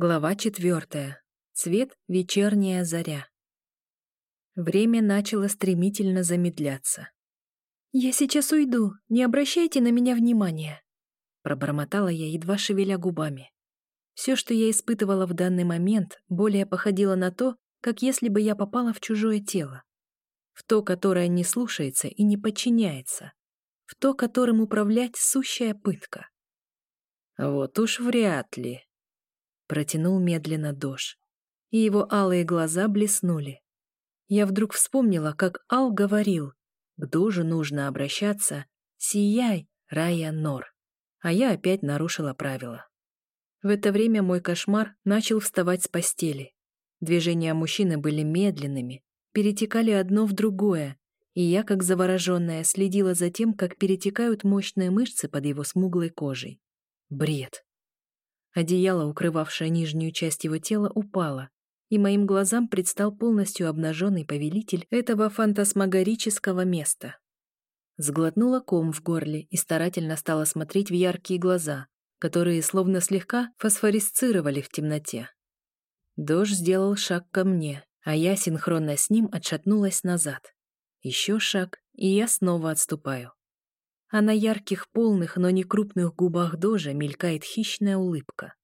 Глава четвертая. Цвет вечерняя заря. Время начало стремительно замедляться. «Я сейчас уйду, не обращайте на меня внимания», пробормотала я, едва шевеля губами. Все, что я испытывала в данный момент, более походило на то, как если бы я попала в чужое тело. В то, которое не слушается и не подчиняется. В то, которым управлять сущая пытка. «Вот уж вряд ли», — протянул медленно Дож. И его алые глаза блеснули. Я вдруг вспомнила, как Ал говорил, к Дожу нужно обращаться «Сияй, Рая Нор». А я опять нарушила правила. В это время мой кошмар начал вставать с постели. Движения мужчины были медленными, перетекали одно в другое, и я, как завороженная, следила за тем, как перетекают мощные мышцы под его смуглой кожей. Бред. Одеяло, укрывавшее нижнюю часть его тела, упало, и моим глазам предстал полностью обнаженный повелитель этого фантасмагорического места. Сглотнула ком в горле и старательно стала смотреть в яркие глаза, которые словно слегка фосфорисцировали в темноте. Дождь сделал шаг ко мне, а я синхронно с ним отшатнулась назад. Еще шаг, и я снова отступаю а на ярких, полных, но не крупных губах Дожа мелькает хищная улыбка.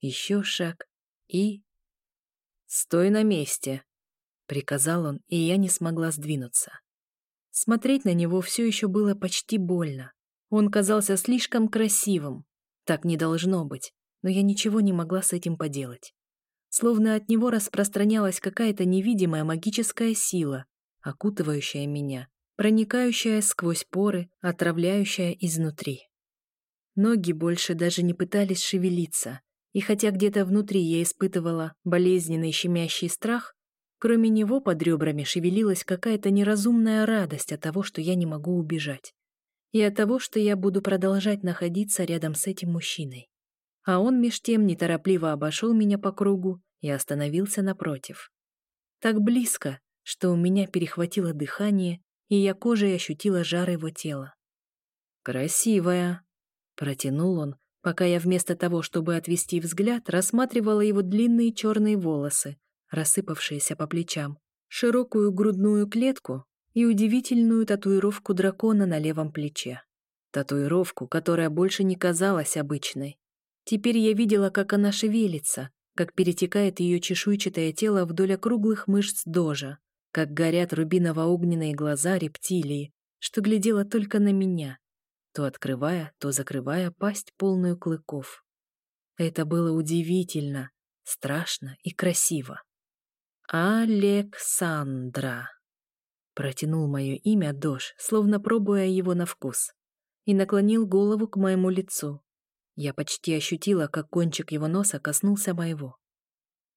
Еще шаг и... «Стой на месте!» — приказал он, и я не смогла сдвинуться. Смотреть на него все еще было почти больно. Он казался слишком красивым. Так не должно быть, но я ничего не могла с этим поделать. Словно от него распространялась какая-то невидимая магическая сила, окутывающая меня, проникающая сквозь поры, отравляющая изнутри. Ноги больше даже не пытались шевелиться, и хотя где-то внутри я испытывала болезненный щемящий страх, кроме него под ребрами шевелилась какая-то неразумная радость от того, что я не могу убежать, и от того, что я буду продолжать находиться рядом с этим мужчиной. А он меж тем неторопливо обошел меня по кругу и остановился напротив. Так близко, что у меня перехватило дыхание, и я кожей ощутила жар его тела. «Красивая», — протянул он, пока я вместо того, чтобы отвести взгляд, рассматривала его длинные черные волосы, рассыпавшиеся по плечам, широкую грудную клетку и удивительную татуировку дракона на левом плече. Татуировку, которая больше не казалась обычной. Теперь я видела, как она шевелится, как перетекает ее чешуйчатое тело вдоль округлых мышц дожа, как горят рубиново-огненные глаза рептилии, что глядела только на меня, то открывая, то закрывая пасть полную клыков. Это было удивительно, страшно и красиво. «Александра», — протянул мое имя Дош, словно пробуя его на вкус, и наклонил голову к моему лицу. Я почти ощутила, как кончик его носа коснулся моего.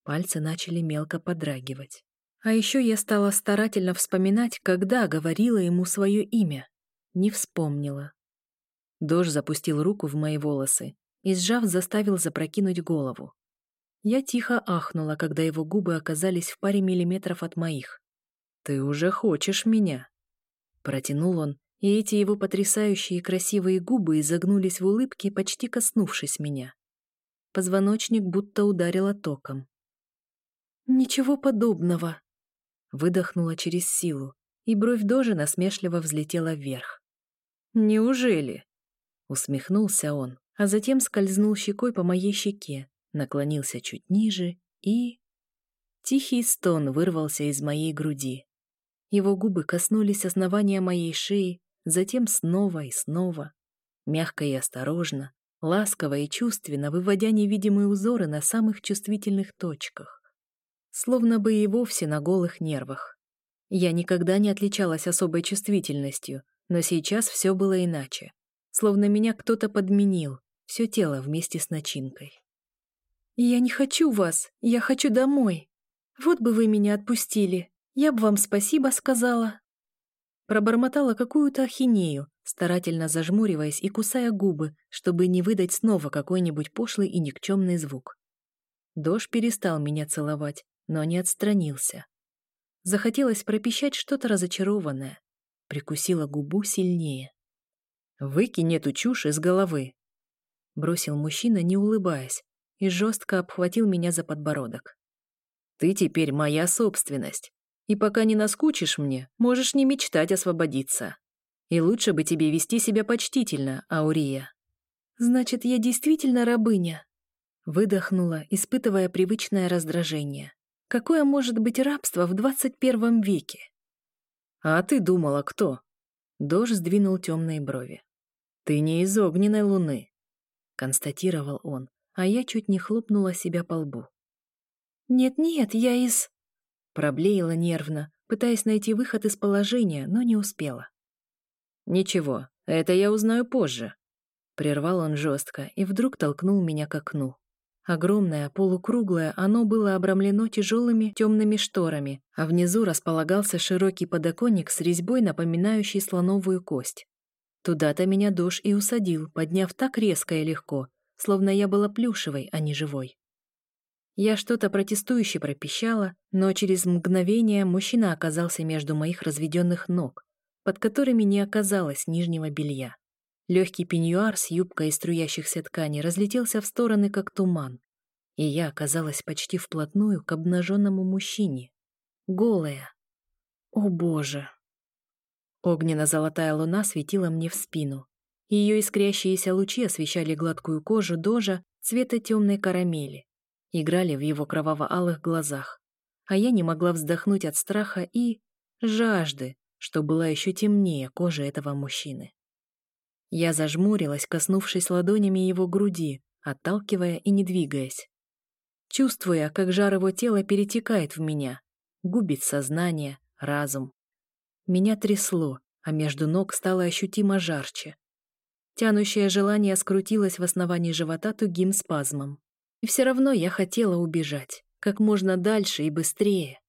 Пальцы начали мелко подрагивать. А еще я стала старательно вспоминать, когда говорила ему свое имя. Не вспомнила. Дож запустил руку в мои волосы и, сжав, заставил запрокинуть голову. Я тихо ахнула, когда его губы оказались в паре миллиметров от моих. «Ты уже хочешь меня?» Протянул он, и эти его потрясающие красивые губы изогнулись в улыбке, почти коснувшись меня. Позвоночник будто ударило током. «Ничего подобного», Выдохнула через силу, и бровь Дожи насмешливо взлетела вверх. «Неужели?» Усмехнулся он, а затем скользнул щекой по моей щеке, наклонился чуть ниже и... Тихий стон вырвался из моей груди. Его губы коснулись основания моей шеи, затем снова и снова, мягко и осторожно, ласково и чувственно выводя невидимые узоры на самых чувствительных точках словно бы и вовсе на голых нервах. Я никогда не отличалась особой чувствительностью, но сейчас все было иначе. Словно меня кто-то подменил, все тело вместе с начинкой. «Я не хочу вас, я хочу домой. Вот бы вы меня отпустили, я бы вам спасибо сказала». Пробормотала какую-то ахинею, старательно зажмуриваясь и кусая губы, чтобы не выдать снова какой-нибудь пошлый и никчемный звук. Дождь перестал меня целовать, но не отстранился. Захотелось пропищать что-то разочарованное. Прикусила губу сильнее. «Выкинь эту чушь из головы!» Бросил мужчина, не улыбаясь, и жестко обхватил меня за подбородок. «Ты теперь моя собственность, и пока не наскучишь мне, можешь не мечтать освободиться. И лучше бы тебе вести себя почтительно, Аурия». «Значит, я действительно рабыня?» Выдохнула, испытывая привычное раздражение. «Какое может быть рабство в двадцать первом веке?» «А ты думала, кто?» Дож сдвинул темные брови. «Ты не из огненной луны», — констатировал он, а я чуть не хлопнула себя по лбу. «Нет-нет, я из...» Проблеяла нервно, пытаясь найти выход из положения, но не успела. «Ничего, это я узнаю позже», — прервал он жестко и вдруг толкнул меня к окну. Огромное, полукруглое, оно было обрамлено тяжелыми темными шторами, а внизу располагался широкий подоконник с резьбой, напоминающий слоновую кость. Туда-то меня дождь и усадил, подняв так резко и легко, словно я была плюшевой, а не живой. Я что-то протестующе пропищала, но через мгновение мужчина оказался между моих разведенных ног, под которыми не оказалось нижнего белья. Легкий пеньюар с юбкой из струящихся тканей разлетелся в стороны, как туман. И я оказалась почти вплотную к обнаженному мужчине. Голая. О боже! Огненно-золотая луна светила мне в спину. Ее искрящиеся лучи освещали гладкую кожу дожа цвета темной карамели, играли в его кроваво-алых глазах. А я не могла вздохнуть от страха и жажды, что была еще темнее кожи этого мужчины. Я зажмурилась, коснувшись ладонями его груди, отталкивая и не двигаясь. Чувствуя, как жар его тела перетекает в меня, губит сознание, разум. Меня трясло, а между ног стало ощутимо жарче. Тянущее желание скрутилось в основании живота тугим спазмом. И все равно я хотела убежать, как можно дальше и быстрее.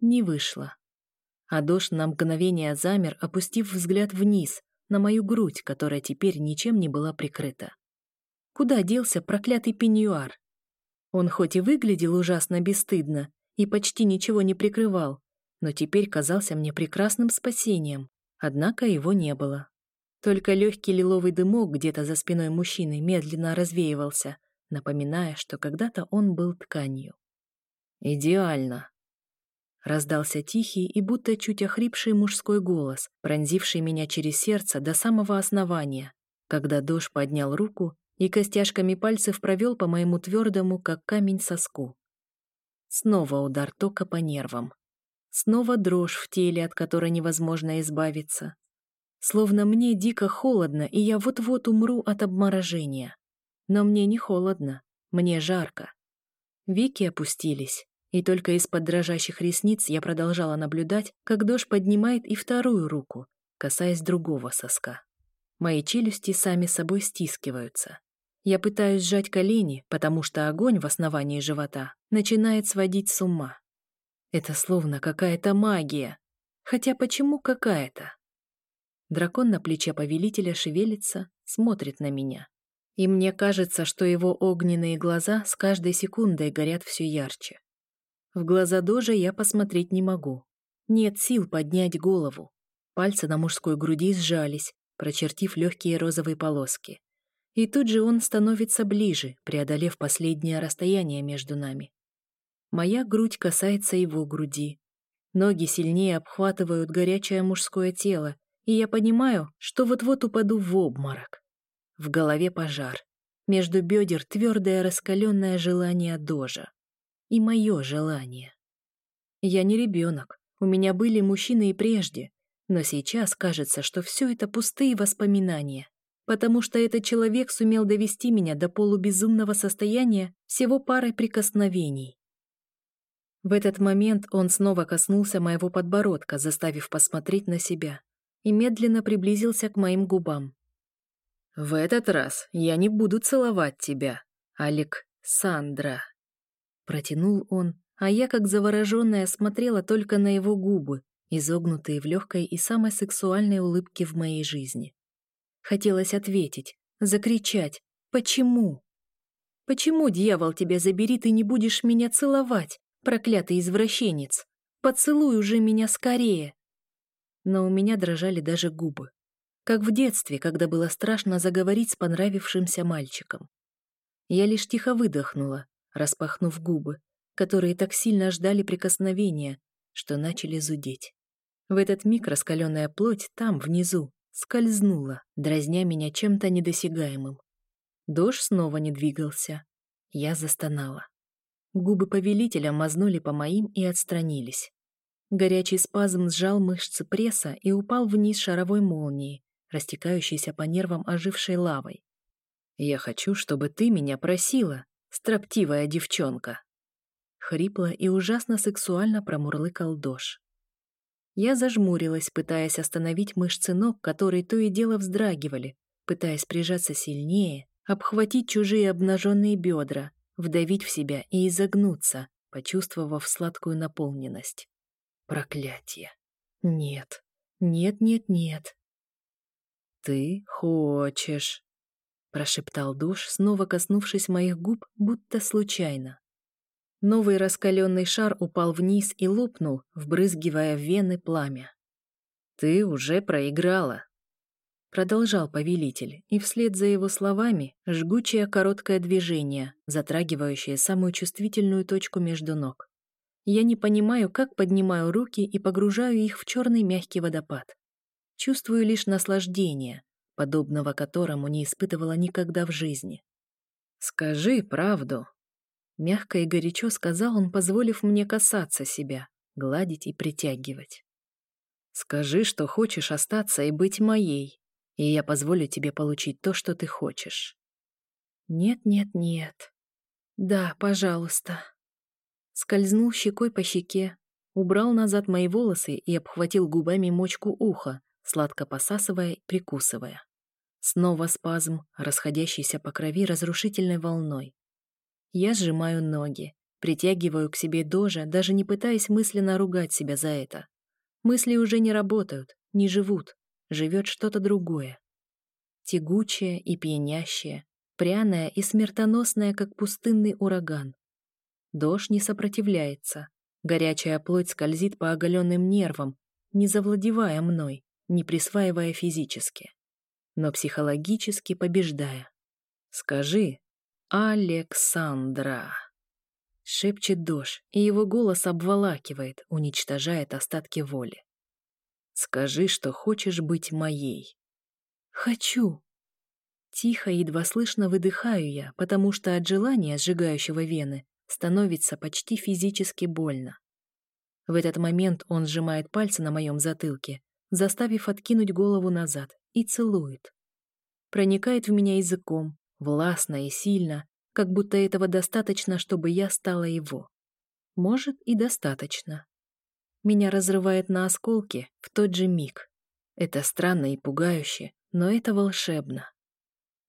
Не вышло. А дождь на мгновение замер, опустив взгляд вниз, на мою грудь, которая теперь ничем не была прикрыта. Куда делся проклятый пеньюар? Он хоть и выглядел ужасно бесстыдно и почти ничего не прикрывал, но теперь казался мне прекрасным спасением, однако его не было. Только легкий лиловый дымок где-то за спиной мужчины медленно развеивался, напоминая, что когда-то он был тканью. «Идеально», Раздался тихий и будто чуть охрипший мужской голос, пронзивший меня через сердце до самого основания, когда Дош поднял руку и костяшками пальцев провел по моему твердому, как камень, соску. Снова удар тока по нервам. Снова дрожь в теле, от которой невозможно избавиться. Словно мне дико холодно, и я вот-вот умру от обморожения. Но мне не холодно, мне жарко. Веки опустились, и только из-под дрожащих ресниц я продолжала наблюдать, как дождь поднимает и вторую руку, касаясь другого соска. Мои челюсти сами собой стискиваются. Я пытаюсь сжать колени, потому что огонь в основании живота начинает сводить с ума. Это словно какая-то магия. Хотя почему какая-то? Дракон на плече повелителя шевелится, смотрит на меня. И мне кажется, что его огненные глаза с каждой секундой горят все ярче. В глаза Дожа я посмотреть не могу. Нет сил поднять голову. Пальцы на мужской груди сжались, прочертив легкие розовые полоски. И тут же он становится ближе, преодолев последнее расстояние между нами. Моя грудь касается его груди. Ноги сильнее обхватывают горячее мужское тело, и я понимаю, что вот-вот упаду в обморок. В голове пожар. Между бедер твердое раскаленное желание дожа и мое желание. Я не ребенок, у меня были мужчины и прежде, но сейчас кажется, что все это пустые воспоминания, потому что этот человек сумел довести меня до полубезумного состояния всего парой прикосновений. В этот момент он снова коснулся моего подбородка, заставив посмотреть на себя, и медленно приблизился к моим губам. «В этот раз я не буду целовать тебя, Алек Сандра». Протянул он, а я, как завороженная, смотрела только на его губы, изогнутые в легкой и самой сексуальной улыбке в моей жизни. Хотелось ответить, закричать «Почему?» «Почему, дьявол, тебя забери, ты не будешь меня целовать, проклятый извращенец? Поцелуй уже меня скорее!» Но у меня дрожали даже губы, как в детстве, когда было страшно заговорить с понравившимся мальчиком. Я лишь тихо выдохнула, распахнув губы, которые так сильно ждали прикосновения, что начали зудеть. В этот миг раскаленная плоть там, внизу, скользнула, дразня меня чем-то недосягаемым. Дождь снова не двигался. Я застонала. Губы повелителя мазнули по моим и отстранились. Горячий спазм сжал мышцы пресса и упал вниз шаровой молнией, растекающейся по нервам ожившей лавой. «Я хочу, чтобы ты меня просила, строптивая девчонка!» Хрипло и ужасно сексуально промурлыкал Дош. Я зажмурилась, пытаясь остановить мышцы ног, которые то и дело вздрагивали, пытаясь прижаться сильнее, обхватить чужие обнаженные бедра, вдавить в себя и изогнуться, почувствовав сладкую наполненность. Проклятие. Нет. Нет, нет, нет. «Ты хочешь», — прошептал душ, снова коснувшись моих губ, будто случайно. Новый раскаленный шар упал вниз и лопнул, вбрызгивая в вены пламя. «Ты уже проиграла», — продолжал повелитель, и вслед за его словами жгучее короткое движение, затрагивающее самую чувствительную точку между ног. Я не понимаю, как поднимаю руки и погружаю их в черный мягкий водопад. Чувствую лишь наслаждение, подобного которому не испытывала никогда в жизни. «Скажи правду», Мягко и горячо сказал он, позволив мне касаться себя, гладить и притягивать. «Скажи, что хочешь остаться и быть моей, и я позволю тебе получить то, что ты хочешь». «Нет, нет, нет. Да, пожалуйста». Скользнул щекой по щеке, убрал назад мои волосы и обхватил губами мочку уха, сладко посасывая прикусывая. Снова спазм, расходящийся по крови разрушительной волной. Я сжимаю ноги, притягиваю к себе Дожа, даже не пытаясь мысленно ругать себя за это. Мысли уже не работают, не живут, живет что-то другое. Тягучее и пьянящее, пряное и смертоносное, как пустынный ураган. Дождь не сопротивляется. Горячая плоть скользит по оголенным нервам, не завладевая мной, не присваивая физически, но психологически побеждая. Скажи, «Александра!» Шепчет Дош, и его голос обволакивает, уничтожает остатки воли. «Скажи, что хочешь быть моей». «Хочу!» Тихо, едва слышно выдыхаю я, потому что от желания, сжигающего вены, становится почти физически больно. В этот момент он сжимает пальцы на моем затылке, заставив откинуть голову назад, и целует. Проникает в меня языком, властно и сильно, как будто этого достаточно, чтобы я стала его. Может, и достаточно. Меня разрывает на осколки в тот же миг. Это странно и пугающе, но это волшебно.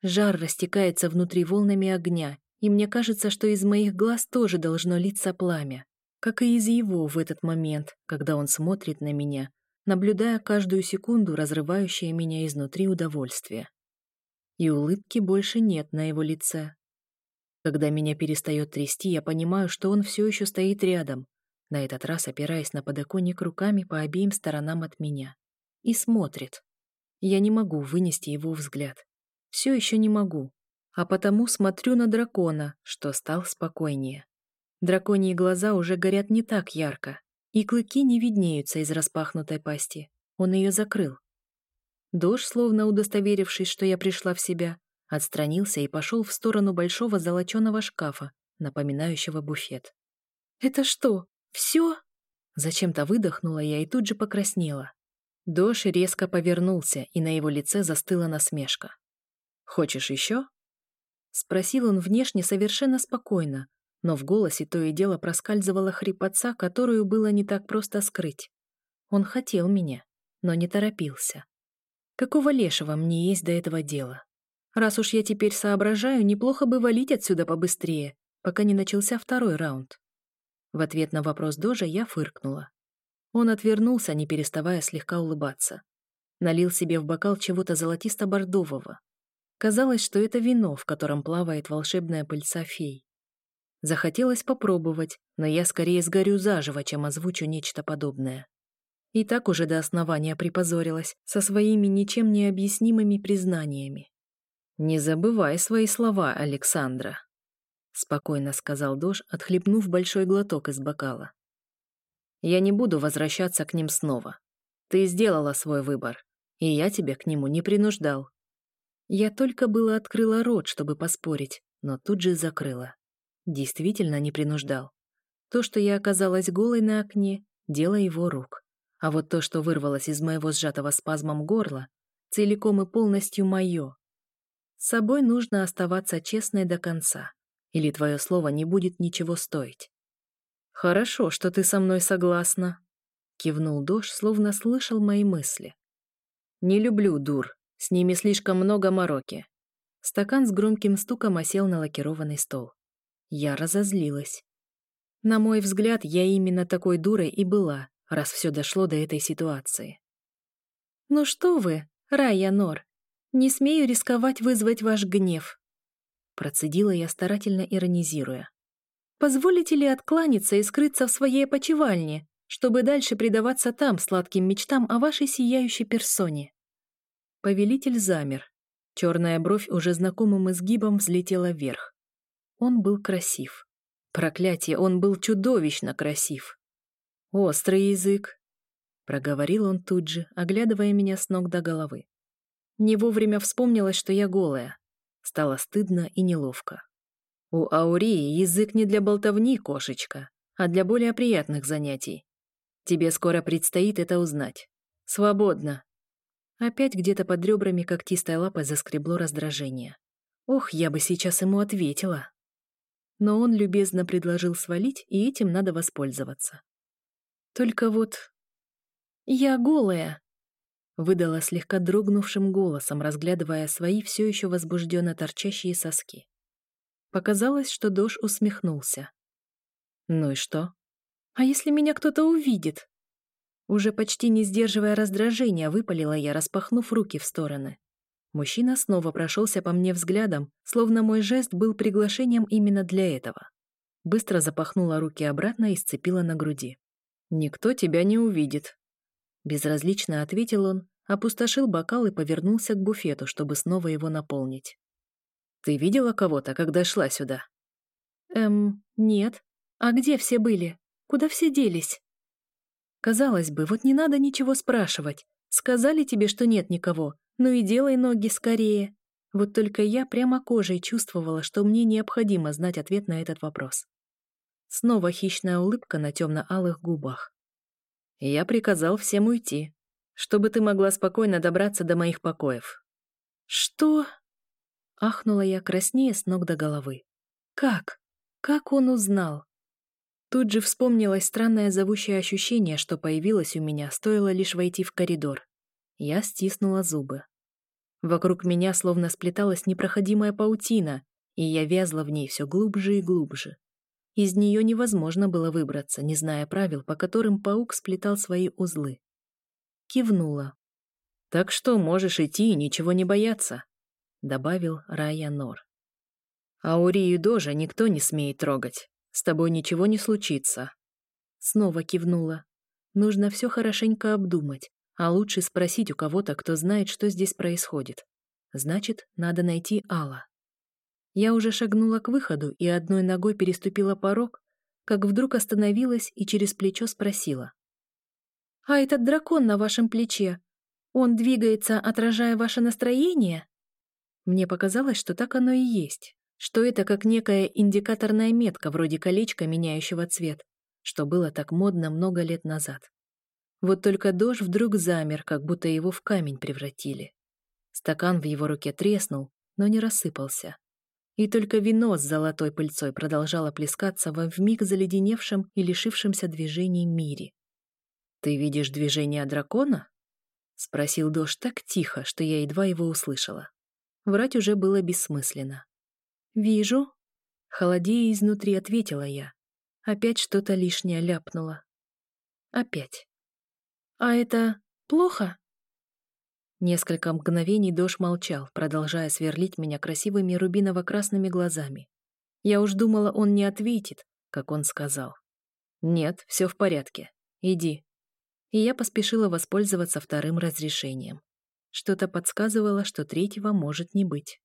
Жар растекается внутри волнами огня, и мне кажется, что из моих глаз тоже должно литься пламя, как и из его в этот момент, когда он смотрит на меня, наблюдая каждую секунду разрывающее меня изнутри удовольствие и улыбки больше нет на его лице. Когда меня перестает трясти, я понимаю, что он все еще стоит рядом, на этот раз опираясь на подоконник руками по обеим сторонам от меня, и смотрит. Я не могу вынести его взгляд. Все еще не могу, а потому смотрю на дракона, что стал спокойнее. Драконьи глаза уже горят не так ярко, и клыки не виднеются из распахнутой пасти. Он ее закрыл. Дож, словно удостоверившись, что я пришла в себя, отстранился и пошел в сторону большого золоченого шкафа, напоминающего буфет. «Это что, все?» Зачем-то выдохнула я и тут же покраснела. Дош резко повернулся, и на его лице застыла насмешка. «Хочешь еще?» Спросил он внешне совершенно спокойно, но в голосе то и дело проскальзывала хрипотца, которую было не так просто скрыть. Он хотел меня, но не торопился. Какого лешего мне есть до этого дела? Раз уж я теперь соображаю, неплохо бы валить отсюда побыстрее, пока не начался второй раунд. В ответ на вопрос Дожа я фыркнула. Он отвернулся, не переставая слегка улыбаться. Налил себе в бокал чего-то золотисто-бордового. Казалось, что это вино, в котором плавает волшебная пыльца фей. Захотелось попробовать, но я скорее сгорю заживо, чем озвучу нечто подобное. И так уже до основания припозорилась со своими ничем не объяснимыми признаниями. «Не забывай свои слова, Александра», спокойно сказал Дош, отхлебнув большой глоток из бокала. Я не буду возвращаться к ним снова. Ты сделала свой выбор, и я тебя к нему не принуждал. Я только было открыла рот, чтобы поспорить, но тут же закрыла. Действительно не принуждал. То, что я оказалась голой на окне, дело его рук. А вот то, что вырвалось из моего сжатого спазмом горла, целиком и полностью мое. С собой нужно оставаться честной до конца, или твое слово не будет ничего стоить. «Хорошо, что ты со мной согласна», — кивнул Дош, словно слышал мои мысли. «Не люблю дур, с ними слишком много мороки». Стакан с громким стуком осел на лакированный стол. Я разозлилась. На мой взгляд, я именно такой дурой и была, раз все дошло до этой ситуации. «Ну что вы, Рая Нор, не смею рисковать вызвать ваш гнев», процедила я, старательно иронизируя. «Позволите ли откланяться и скрыться в своей опочивальне, чтобы дальше предаваться там сладким мечтам о вашей сияющей персоне?» Повелитель замер. Черная бровь уже знакомым изгибом взлетела вверх. Он был красив. Проклятие, он был чудовищно красив. «Острый язык», — проговорил он тут же, оглядывая меня с ног до головы. Не вовремя вспомнилось, что я голая. Стало стыдно и неловко. У Аурии язык не для болтовни, кошечка, а для более приятных занятий. Тебе скоро предстоит это узнать. Свободно. Опять где-то под ребрами когтистой лапой заскребло раздражение. Ох, я бы сейчас ему ответила. Но он любезно предложил свалить, и этим надо воспользоваться. Только вот... «Я голая!» Выдала слегка дрогнувшим голосом, разглядывая свои все еще возбужденно торчащие соски. Показалось, что Дош усмехнулся. «Ну и что? А если меня кто-то увидит?» Уже почти не сдерживая раздражения, выпалила я, распахнув руки в стороны. Мужчина снова прошелся по мне взглядом, словно мой жест был приглашением именно для этого. Быстро запахнула руки обратно и сцепила на груди. «Никто тебя не увидит». Безразлично ответил он, опустошил бокал и повернулся к буфету, чтобы снова его наполнить. «Ты видела кого-то, когда шла сюда?» «Эм, нет. А где все были? Куда все делись?» Казалось бы, вот не надо ничего спрашивать. Сказали тебе, что нет никого, ну и делай ноги скорее. Вот только я прямо кожей чувствовала, что мне необходимо знать ответ на этот вопрос. Снова хищная улыбка на темно-алых губах. Я приказал всем уйти, чтобы ты могла спокойно добраться до моих покоев. Что? Ахнула я краснее с ног до головы. Как? Как он узнал? Тут же вспомнилось странное зовущее ощущение, что появилось у меня, стоило лишь войти в коридор. Я стиснула зубы. Вокруг меня словно сплеталась непроходимая паутина, и я вязла в ней все глубже и глубже. Из нее невозможно было выбраться, не зная правил, по которым паук сплетал свои узлы. Кивнула. «Так что можешь идти и ничего не бояться», — добавил Рая Нор. «Аурию Дожа никто не смеет трогать. С тобой ничего не случится». Снова кивнула. Нужно все хорошенько обдумать, а лучше спросить у кого-то, кто знает, что здесь происходит. Значит, надо найти Алла. Я уже шагнула к выходу и одной ногой переступила порог, как вдруг остановилась и через плечо спросила. «А этот дракон на вашем плече, он двигается, отражая ваше настроение?» Мне показалось, что так оно и есть, что это как некая индикаторная метка вроде колечка, меняющего цвет, что было так модно много лет назад. Вот только дождь вдруг замер, как будто его в камень превратили. Стакан в его руке треснул, но не рассыпался и только вино с золотой пыльцой продолжало плескаться во вмиг заледеневшем и лишившемся движений мире. «Ты видишь движение дракона?» — спросил Дош так тихо, что я едва его услышала. Врать уже было бессмысленно. «Вижу», — холодея изнутри ответила я. Опять что-то лишнее ляпнула. Опять. «А это плохо?» Несколько мгновений Дош молчал, продолжая сверлить меня красивыми рубиново-красными глазами. Я уж думала, он не ответит, как он сказал. «Нет, все в порядке. Иди». И я поспешила воспользоваться вторым разрешением. Что-то подсказывало, что третьего может не быть.